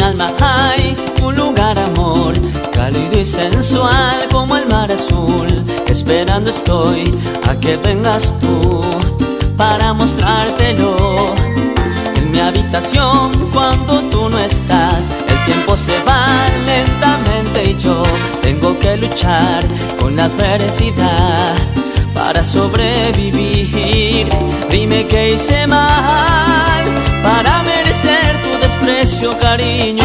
alma hay un lugar amor, cálido y sensual como el mar azul. Esperando estoy a que vengas tú para mostrártelo. En mi habitación cuando tú no estás, el tiempo se va lentamente y yo tengo que luchar con la adversidad para sobrevivir. Dime que hice mal desprecio, cariño.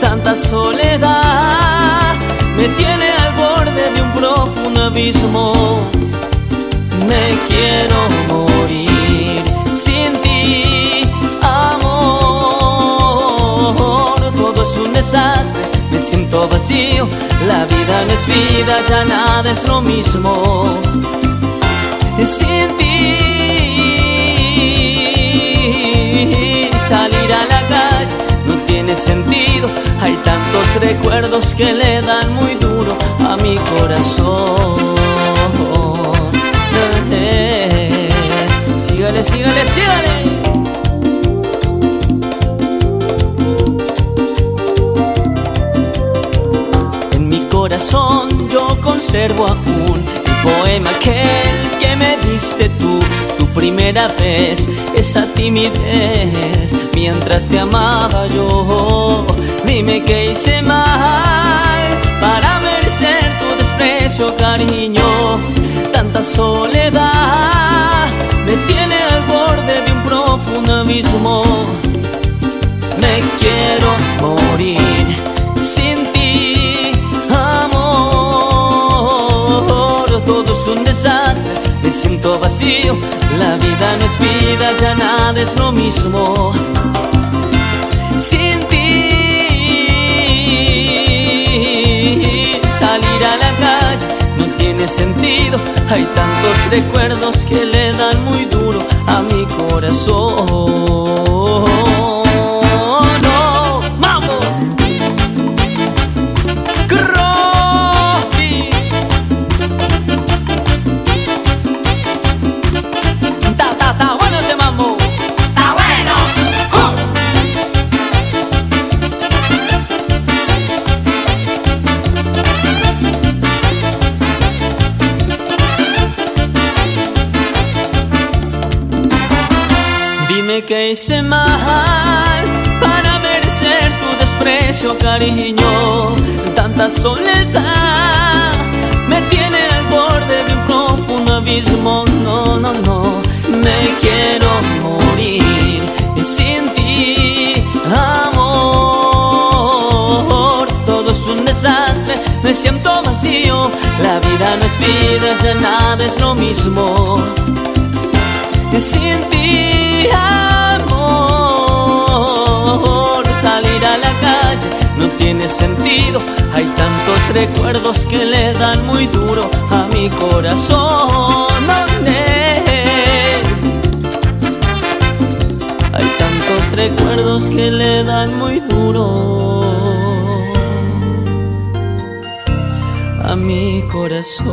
Tanta soledad me tiene al borde de un profundo abismo. Me quiero morir sin ti, amor. Todo es un desastre, me siento vacío. La vida no es vida, ya nada es lo mismo. Sin ti, sentido. Hay tantos recuerdos que le dan muy duro a mi corazón. Sígale, sígale, sígale. En mi corazón yo conservo aún el poema que me diste tú, tu primera vez, esa timidez mientras te amaba yo. Dime que hice mal para merecer tu desprecio, cariño. Tanta soledad me tiene al borde de un profundo abismo. Siento vacío. La vida no es vida, ya nada es lo mismo. Sin ti, salir a la calle no tiene sentido. Hay tantos recuerdos que le dan muy duro a mi corazón. Dime que hice mal para merecer tu desprecio, cariño. Tanta soledad me tiene al borde de un profundo abismo. No, no, no, me quiero morir sin ti, amor. Todo es un desastre, me siento vacío. La vida no es vida, ya nada es lo mismo sin ti, amor. No tiene sentido. Hay tantos recuerdos que le dan muy duro a mi corazón. Hay tantos recuerdos que le dan muy duro a mi corazón.